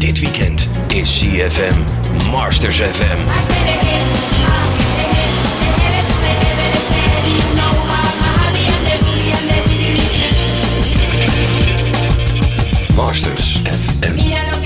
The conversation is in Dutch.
Dit weekend is CFM Masters FM. Masters FM.